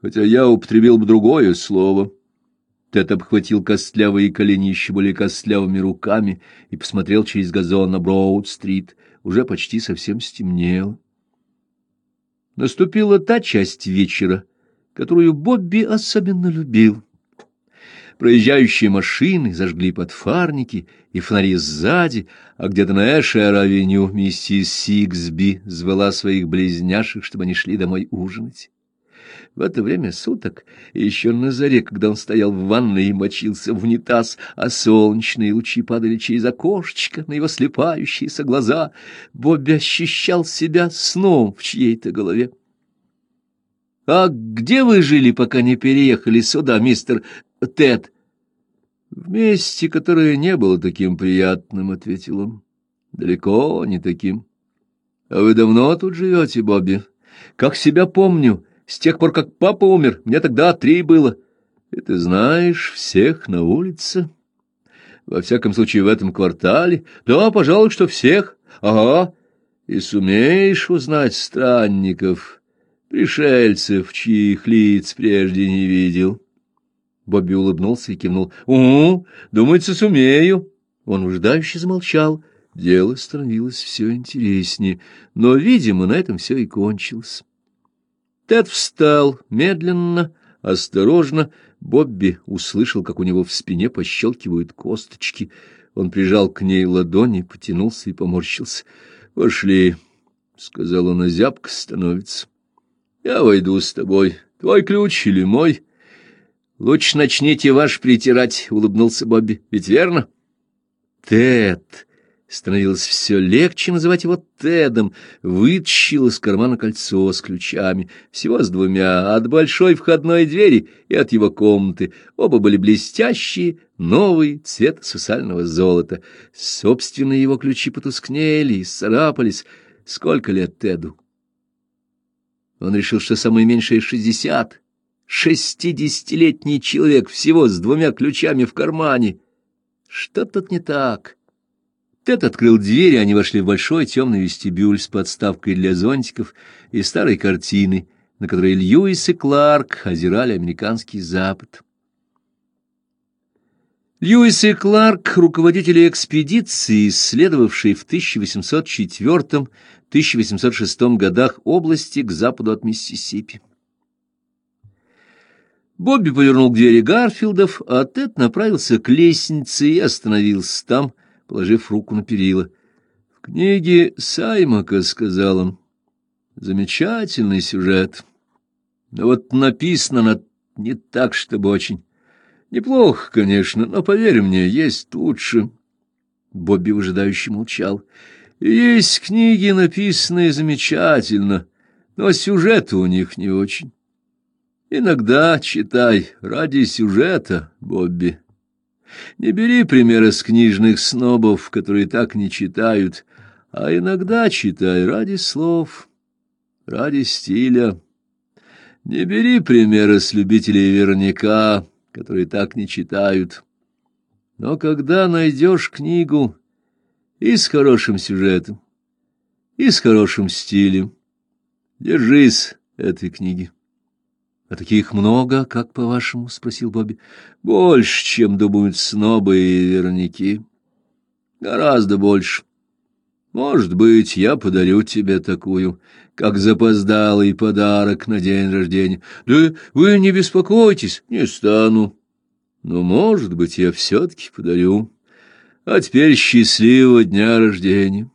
хотя я употребил бы другое слово. — Тед обхватил костлявые колени еще более костлявыми руками и посмотрел через газон на Броуд-стрит. Уже почти совсем стемнело. Наступила та часть вечера, которую Бобби особенно любил. Проезжающие машины зажгли подфарники и фонари сзади, а где-то на Эшер-авеню миссис Сиксби звала своих близняшек, чтобы они шли домой ужинать. В это время суток, еще на заре, когда он стоял в ванной и мочился в унитаз, а солнечные лучи падали через окошечко на его слепающиеся глаза, Бобби ощущал себя сном в чьей-то голове. — А где вы жили, пока не переехали сюда, мистер Тед? — В месте, которое не было таким приятным, — ответил он. — Далеко не таким. — А вы давно тут живете, Бобби? — Как себя помню. — с тех пор, как папа умер, мне тогда три было. И ты знаешь всех на улице? Во всяком случае, в этом квартале. Да, пожалуй, что всех. Ага. И сумеешь узнать странников, пришельцев, чьих лиц прежде не видел. Бобби улыбнулся и кивнул. «Угу, думается, сумею». Он ужидающе замолчал. Дело становилось все интереснее, но, видимо, на этом все и кончилось. Тед встал медленно, осторожно. Бобби услышал, как у него в спине пощелкивают косточки. Он прижал к ней ладони, потянулся и поморщился. — Пошли, — сказал он, — а зябко становится. — Я войду с тобой. Твой ключ или мой? — Лучше начните ваш притирать, — улыбнулся Бобби. — Ведь верно? — Тед! Становилось все легче называть его Тедом. Вытащил из кармана кольцо с ключами, всего с двумя, от большой входной двери и от его комнаты. Оба были блестящие, новые, цвета сусального золота. Собственные его ключи потускнели и царапались. Сколько лет Теду? Он решил, что самое меньшее — шестьдесят. Шестидесятилетний человек всего с двумя ключами в кармане. Что тут не так? — Тед открыл дверь, они вошли в большой темный вестибюль с подставкой для зонтиков и старой картиной, на которой Льюис и Кларк озирали американский запад. Льюис и Кларк — руководители экспедиции, исследовавшей в 1804-1806 годах области к западу от Миссисипи. Бобби повернул к двери Гарфилдов, а Тед направился к лестнице и остановился там, положив руку на перила. — В книге Саймака, — сказал он, — замечательный сюжет. Но вот написано на не так, чтобы очень. Неплохо, конечно, но, поверь мне, есть лучше. Бобби выжидающе молчал. Есть книги, написанные замечательно, но сюжет у них не очень. Иногда читай ради сюжета, Бобби. Не бери примеры с книжных снобов, которые так не читают, а иногда читай ради слов, ради стиля. Не бери примеры с любителей верняка, которые так не читают. Но когда найдешь книгу и с хорошим сюжетом, и с хорошим стилем, держись этой книги. — А таких много, как по-вашему? — спросил Бобби. — Больше, чем думают снобы и верняки. Гораздо больше. Может быть, я подарю тебе такую, как запоздалый подарок на день рождения. Да вы не беспокойтесь, не стану. Но, может быть, я все-таки подарю. А теперь счастливого дня рождения.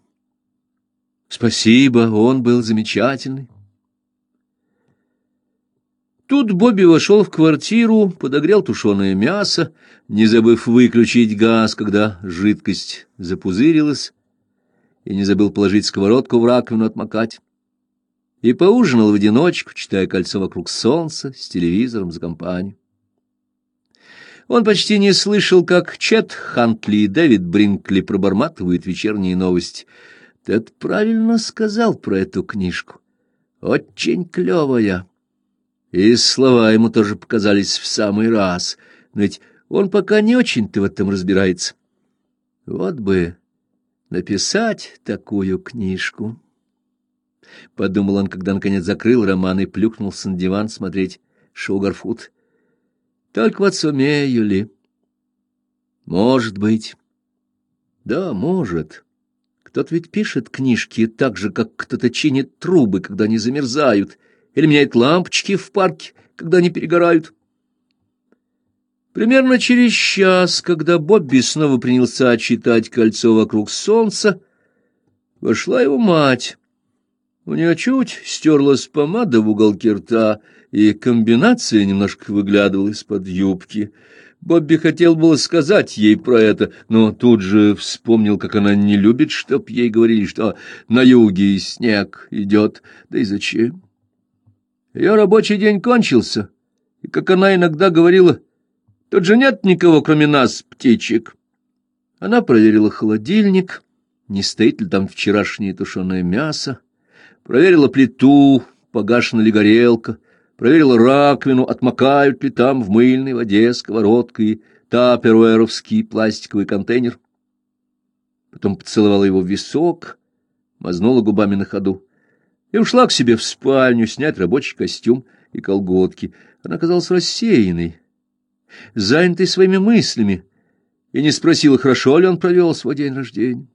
Спасибо, он был замечательный. Тут Бобби вошел в квартиру, подогрел тушеное мясо, не забыв выключить газ, когда жидкость запузырилась, и не забыл положить сковородку в раковину отмокать. И поужинал в одиночку, читая кольцо вокруг солнца с телевизором за компанию. Он почти не слышал, как Чет Хантли и Дэвид Бринкли проборматывают вечерние новости. Тед правильно сказал про эту книжку. Очень клевая. И слова ему тоже показались в самый раз, но ведь он пока не очень-то в этом разбирается. Вот бы написать такую книжку. Подумал он, когда наконец закрыл роман и плюхнулся на диван смотреть Шугарфуд. Только вот сумею ли? Может быть. Да, может. Кто-то ведь пишет книжки так же, как кто-то чинит трубы, когда они замерзают — или меняет лампочки в парке, когда они перегорают. Примерно через час, когда Бобби снова принялся читать кольцо вокруг солнца, вошла его мать. У нее чуть стерлась помада в уголке рта, и комбинация немножко выглядывала из-под юбки. Бобби хотел было сказать ей про это, но тут же вспомнил, как она не любит, чтоб ей говорили, что на юге снег идет. Да и зачем? Ее рабочий день кончился, и, как она иногда говорила, тут же нет никого, кроме нас, птичек. Она проверила холодильник, не стоит ли там вчерашнее тушеное мясо, проверила плиту, погашена ли горелка, проверила раковину, отмокают ли там в мыльной воде сковородка и таперуэровский пластиковый контейнер. Потом поцеловала его в висок, мазнула губами на ходу и ушла к себе в спальню снять рабочий костюм и колготки. Она казалась рассеянной, занятой своими мыслями, и не спросила, хорошо ли он провел свой день рождения.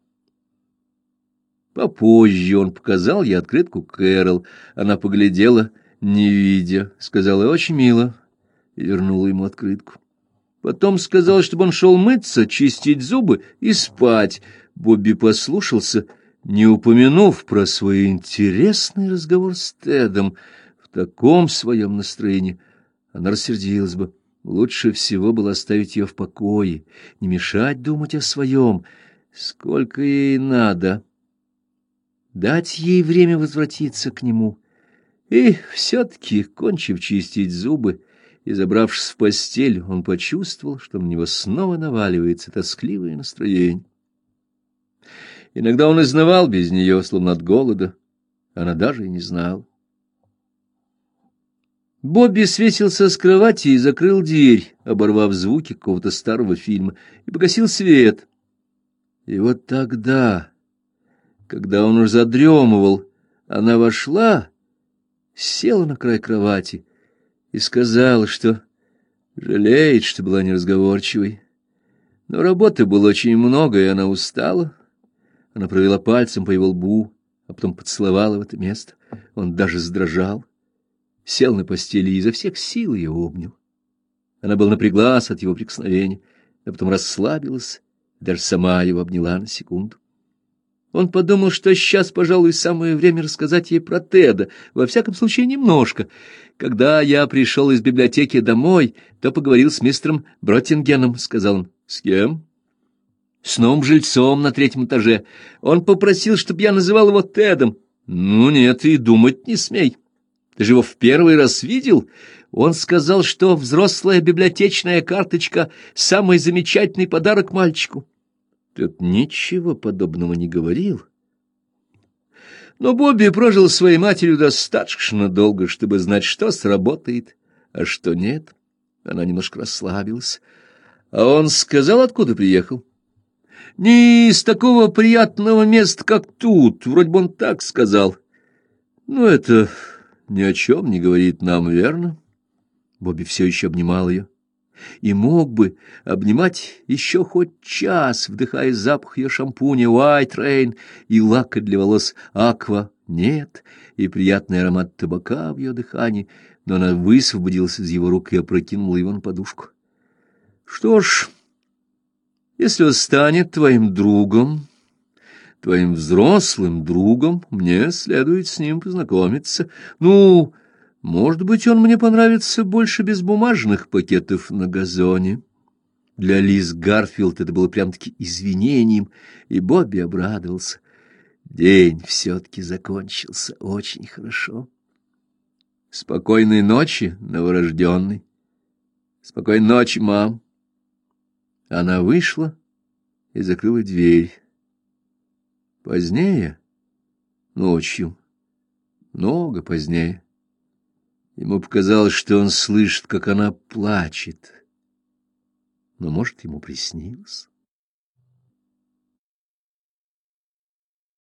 Попозже он показал ей открытку Кэрол. Она поглядела, не видя, сказала «очень мило» и вернула ему открытку. Потом сказала, чтобы он шел мыться, чистить зубы и спать. Бобби послушался, не упомянув про свой интересный разговор с Тедом. В таком своем настроении она рассердилась бы. Лучше всего было оставить ее в покое, не мешать думать о своем. Сколько ей надо. Дать ей время возвратиться к нему. И все-таки, кончив чистить зубы и забравшись в постель, он почувствовал, что на него снова наваливается тоскливое настроение. Иногда он изнывал без нее, словно от голода. Она даже и не знала. Бобби свесился с кровати и закрыл дверь, оборвав звуки какого-то старого фильма, и погасил свет. И вот тогда, когда он уже задремывал, она вошла, села на край кровати и сказала, что жалеет, что была неразговорчивой. Но работы было очень много, и она устала. Она провела пальцем по его лбу, а потом поцеловала в это место. Он даже задрожал сел на постели и изо всех сил ее обнял. Она была напряглась от его прикосновения, а потом расслабилась, даже сама его обняла на секунду. Он подумал, что сейчас, пожалуй, самое время рассказать ей про Теда, во всяком случае, немножко. Когда я пришел из библиотеки домой, то поговорил с мистером Броттингеном, — сказал он. — С кем? — С новым жильцом на третьем этаже. Он попросил, чтобы я называл его Тедом. — Ну нет, и думать не смей. — ты же его в первый раз видел? Он сказал, что взрослая библиотечная карточка — самый замечательный подарок мальчику. Тот ничего подобного не говорил. Но Бобби прожил своей матерью достаточно долго, чтобы знать, что сработает, а что нет. Она немножко расслабилась. А он сказал, откуда приехал? Не из такого приятного места, как тут, вроде бы он так сказал. Ну, это ни о чем не говорит нам, верно? Бобби все еще обнимал ее. И мог бы обнимать еще хоть час, вдыхая запах ее шампуня White Rain и лака для волос Aqua нет, и приятный аромат табака в ее дыхании, но она высвободилась из его рук и опрокинула его на подушку. Что ж, если он станет твоим другом, твоим взрослым другом, мне следует с ним познакомиться. Ну, может быть, он мне понравится больше без бумажных пакетов на газоне. Для Лиз Гарфилд это было прям-таки извинением, и Бобби обрадовался. День все-таки закончился очень хорошо. Спокойной ночи, новорожденный. Спокойной ночи, мам. Она вышла и закрыла дверь. Позднее, ночью, много позднее, ему показалось, что он слышит, как она плачет. Но, может, ему приснилось.